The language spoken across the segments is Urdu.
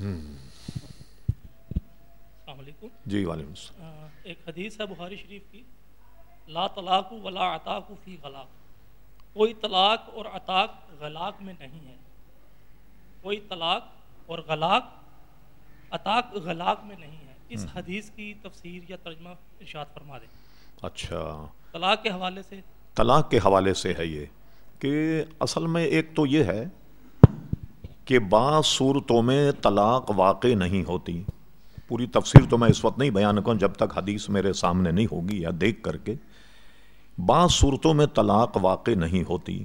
السلام علیکم۔ جی وعلیکم السلام۔ ایک حدیث ہے بخاری شریف کی۔ لا طلاق ولا عطاق فی غلاق۔ کوئی طلاق اور عطاق غلاق میں نہیں ہے۔ کوئی طلاق اور غلاق عطاق غلاق میں نہیں ہے۔ اس حدیث کی تفسیر یا ترجمہ ارشاد فرما دیں۔ اچھا۔ طلاق کے حوالے سے۔ طلاق کے حوالے سے ہے یہ کہ اصل میں ایک تو یہ ہے کہ بعض صورتوں میں طلاق واقع نہیں ہوتی۔ پوری تفسیر تو میں اس وقت نہیں بیان کروں جب تک حدیث میرے سامنے نہیں ہوگی یا دیکھ کر کے۔ بعض صورتوں میں طلاق واقع نہیں ہوتی۔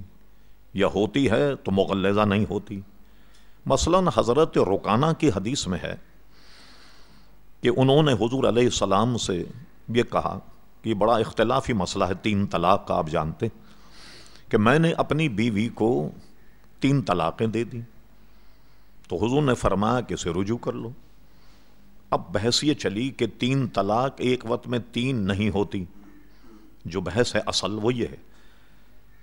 یا ہوتی ہے تو مغلزہ نہیں ہوتی۔ مثلا حضرت رکانہ کی حدیث میں ہے کہ انہوں نے حضور علیہ السلام سے یہ کہا کہ یہ بڑا اختلافی مسئلہ ہے، تین طلاق کا، آپ جانتے کہ میں نے اپنی بیوی کو تین طلاقیں دے دی تو حضور نے فرمایا کہ اسے رجوع کر لو۔ اب بحث یہ چلی کہ تین طلاق ایک وقت میں تین نہیں ہوتی۔ جو بحث ہے اصل وہ یہ ہے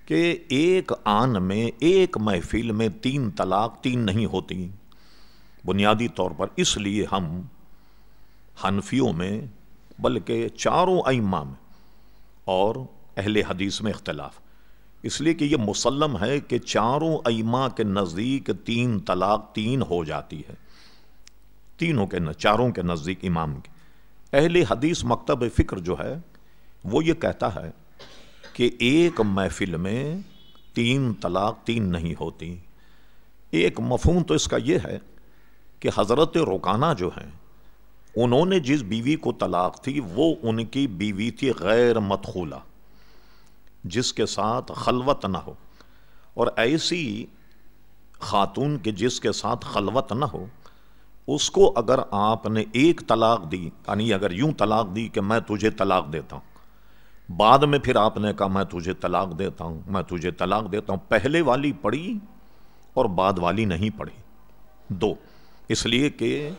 کہ ایک آن میں، ایک محفل میں تین طلاق تین نہیں ہوتی۔ بنیادی طور پر اس لیے ہم حنفیوں میں، بلکہ چاروں ائمہ میں اور اہل حدیث میں اختلاف۔ اس لیے کہ یہ مسلم ہے کہ چاروں ائمہ کے نزدیک تین طلاق تین ہو جاتی ہے۔ تینوں کے چاروں کے نزدیک امام کے اہل حدیث مکتب فکر جو ہے، وہ یہ کہتا ہے کہ ایک محفل میں تین طلاق تین نہیں ہوتی۔ ایک مفہوم تو اس کا یہ ہے کہ حضرت رکانہ جو ہیں، انہوں نے جس بیوی کو طلاق تھی، وہ ان کی بیوی تھی غیر مدخولہ۔ جس کے ساتھ خلوت نہ ہو اور ایسی خاتون کے جس کے ساتھ خلوت نہ ہو، اس کو اگر آپ نے ایک طلاق دی یعنی اگر یوں طلاق دی کہ میں تجھے طلاق دیتا ہوں، بعد میں پھر آپ نے کہا میں تجھے طلاق دیتا ہوں، میں تجھے طلاق دیتا ہوں، پہلے والی پڑھی اور بعد والی نہیں پڑھی۔ دو، اس لیے کہ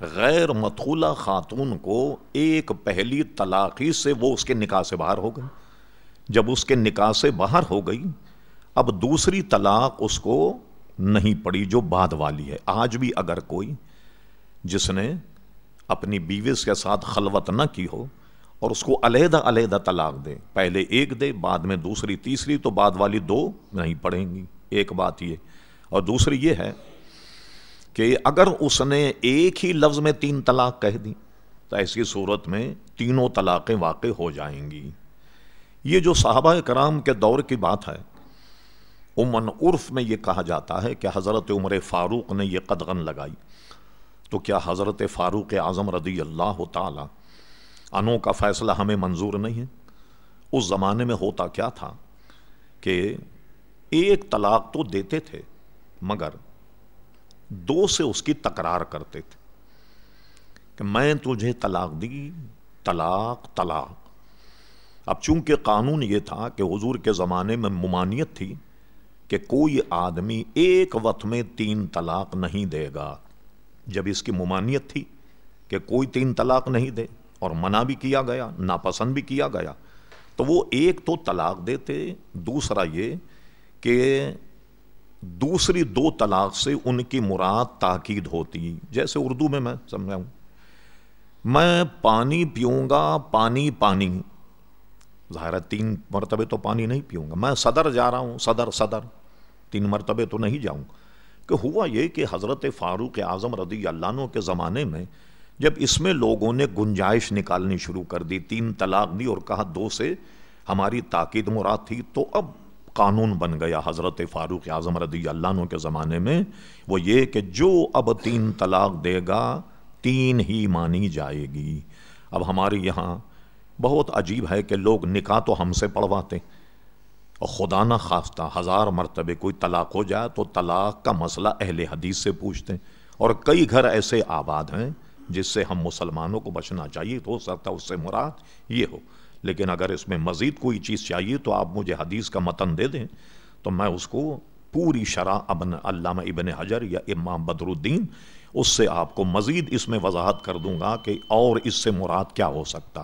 غیر مدخولہ خاتون کو ایک پہلی طلاقی سے وہ اس کے نکاح سے باہر ہو گئی جب اس کے نکاح سے باہر ہو گئی، اب دوسری طلاق اس کو نہیں پڑی جو بعد والی ہے۔ آج بھی اگر کوئی جس نے اپنی بیوی کے ساتھ خلوت نہ کی ہو اور اس کو علیحدہ علیحدہ طلاق دے، پہلے ایک دے، بعد میں دوسری، تیسری، تو بعد والی دو نہیں پڑھیں گی۔ ایک بات یہ۔ اور دوسری یہ ہے کہ اگر اس نے ایک ہی لفظ میں تین طلاق کہہ دی، تو ایسی صورت میں تینوں طلاقیں واقع ہو جائیں گی۔ یہ جو صحابہ کرام کے دور کی بات ہے عمن عرف میں یہ کہا جاتا ہے کہ حضرت عمر فاروق نے یہ قدغن لگائی۔ تو کیا حضرت فاروق اعظم رضی اللہ تعالی انو کا فیصلہ ہمیں منظور نہیں ہے؟ اس زمانے میں ہوتا کیا تھا کہ ایک طلاق تو دیتے تھے، مگر دو سے اس کی تکرار کرتے تھے کہ میں تجھے طلاق دی، طلاق طلاق۔ اب چونکہ قانون یہ تھا کہ حضور کے زمانے میں ممانیت تھی کہ کوئی آدمی ایک وقت میں تین طلاق نہیں دے گا۔ جب اس کی ممانیت تھی کہ کوئی تین طلاق نہیں دے اور منع بھی کیا گیا، ناپسند بھی کیا گیا، تو وہ ایک تو طلاق دیتے، دوسرا یہ کہ دوسری دو طلاق سے ان کی مراد تاکید ہوتی۔ جیسے اردو میں میں سمجھاؤں، میں پانی پیوں گا، پانی پانی۔ ظاہر ہے تین مرتبے تو پانی نہیں پیوں گا۔ میں صدر جا رہا ہوں، صدر صدر۔ تین مرتبے تو نہیں جاؤں۔ کہ ہوا یہ کہ حضرت فاروق اعظم رضی اللہ عنہ کے زمانے میں جب اس میں لوگوں نے گنجائش نکالنی شروع کر دی، تین طلاق دی اور کہا دو سے ہماری تاکید مراد تھی، تو اب قانون بن گیا حضرت فاروق اعظم رضی اللہ عنہ کے زمانے میں۔ وہ یہ کہ جو اب تین طلاق دے گا، تین ہی مانی جائے گی۔ اب ہمارے یہاں بہت عجیب ہے کہ لوگ نکاح تو ہم سے پڑھواتے اور خدا نہ خواستہ ہزار مرتبے کوئی طلاق ہو جائے تو طلاق کا مسئلہ اہل حدیث سے پوچھتے ہیں۔ اور کئی گھر ایسے آباد ہیں جس سے ہم مسلمانوں کو بچنا چاہیے تو ہو سکتا ہے اس سے مراد یہ ہو۔ لیکن اگر اس میں مزید کوئی چیز چاہیے تو آپ مجھے حدیث کا متن دے دیں۔ تو میں اس کو پوری شرح ابن علامہ ابن حجر یا امام بدر الدین اس سے آپ کو مزید اس میں وضاحت کر دوں گا کہ اور اس سے مراد کیا ہو سکتا۔